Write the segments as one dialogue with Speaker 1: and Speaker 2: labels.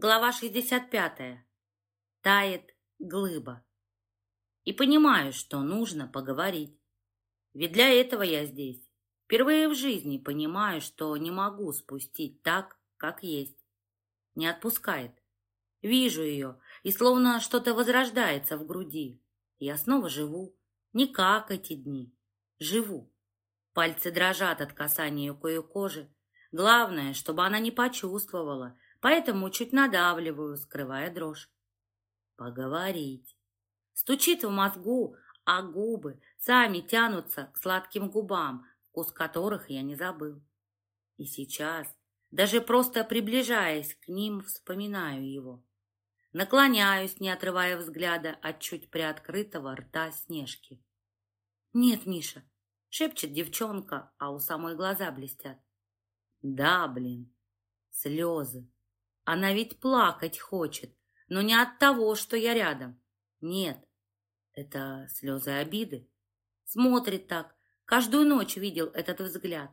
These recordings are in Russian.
Speaker 1: Глава 65. Тает глыба. И понимаю, что нужно поговорить. Ведь для этого я здесь. Впервые в жизни понимаю, что не могу спустить так, как есть. Не отпускает. Вижу ее, и словно что-то возрождается в груди. Я снова живу. Не как эти дни. Живу. Пальцы дрожат от касания ее кожи. Главное, чтобы она не почувствовала, поэтому чуть надавливаю, скрывая дрожь. Поговорить. Стучит в мозгу, а губы сами тянутся к сладким губам, вкус которых я не забыл. И сейчас, даже просто приближаясь к ним, вспоминаю его. Наклоняюсь, не отрывая взгляда от чуть приоткрытого рта Снежки. «Нет, Миша», — шепчет девчонка, а у самой глаза блестят. «Да, блин, слезы. Она ведь плакать хочет, но не от того, что я рядом. Нет, это слезы обиды. Смотрит так, каждую ночь видел этот взгляд.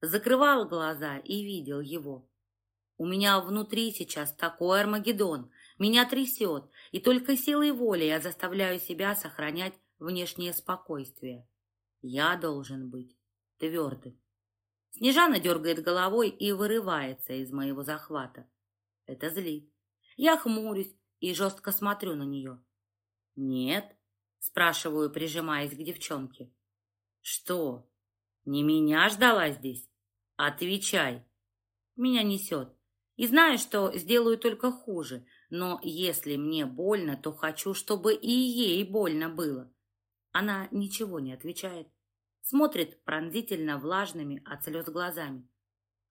Speaker 1: Закрывал глаза и видел его. У меня внутри сейчас такой Армагеддон. Меня трясет, и только силой воли я заставляю себя сохранять внешнее спокойствие. Я должен быть твердым. Снежана дергает головой и вырывается из моего захвата. Это злит. Я хмурюсь и жестко смотрю на нее. «Нет?» — спрашиваю, прижимаясь к девчонке. «Что? Не меня ждала здесь? Отвечай!» Меня несет. И знаю, что сделаю только хуже, но если мне больно, то хочу, чтобы и ей больно было. Она ничего не отвечает, смотрит пронзительно влажными от слез глазами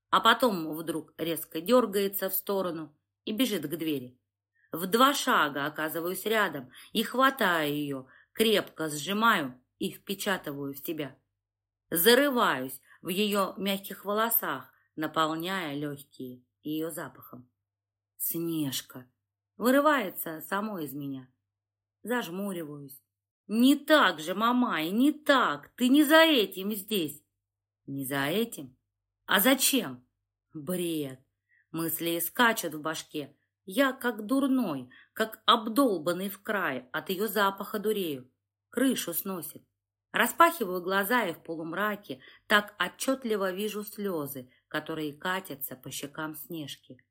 Speaker 1: а потом вдруг резко дергается в сторону и бежит к двери. В два шага оказываюсь рядом и хватаю ее, крепко сжимаю и впечатываю в себя. Зарываюсь в ее мягких волосах, наполняя легкие ее запахом. Снежка вырывается само из меня. Зажмуриваюсь. Не так же, мама, и не так. Ты не за этим здесь. Не за этим? А зачем? Бред. Мысли скачут в башке. Я как дурной, как обдолбанный в край, от ее запаха дурею. Крышу сносит. Распахиваю глаза и в полумраке так отчетливо вижу слезы, которые катятся по щекам Снежки.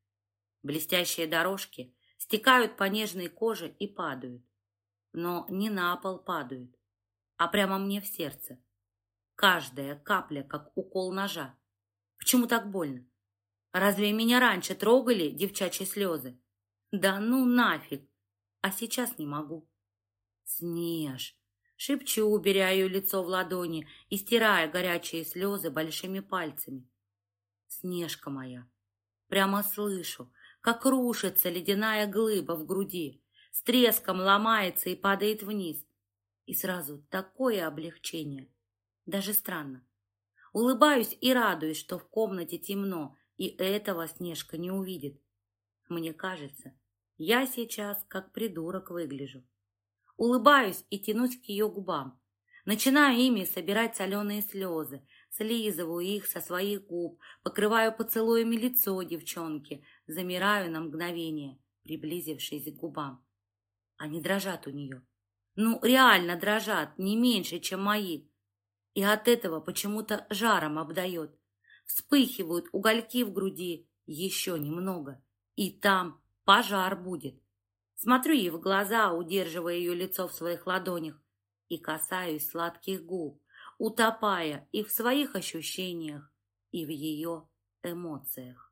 Speaker 1: Блестящие дорожки стекают по нежной коже и падают. Но не на пол падают, а прямо мне в сердце. Каждая капля, как укол ножа. Почему так больно? Разве меня раньше трогали девчачьи слезы? Да ну нафиг! А сейчас не могу. Снеж! Шепчу, убирая ее лицо в ладони и стирая горячие слезы большими пальцами. Снежка моя! Прямо слышу, как рушится ледяная глыба в груди, с треском ломается и падает вниз. И сразу такое облегчение. Даже странно. Улыбаюсь и радуюсь, что в комнате темно, и этого Снежка не увидит. Мне кажется, я сейчас как придурок выгляжу. Улыбаюсь и тянусь к ее губам. Начинаю ими собирать соленые слезы, слизываю их со своих губ, покрываю поцелуями лицо девчонки, замираю на мгновение, приблизившись к губам. Они дрожат у нее. Ну, реально дрожат, не меньше, чем мои. И от этого почему-то жаром обдает. Вспыхивают угольки в груди еще немного, и там пожар будет. Смотрю ей в глаза, удерживая ее лицо в своих ладонях, и касаюсь сладких губ, утопая и в своих ощущениях, и в ее эмоциях.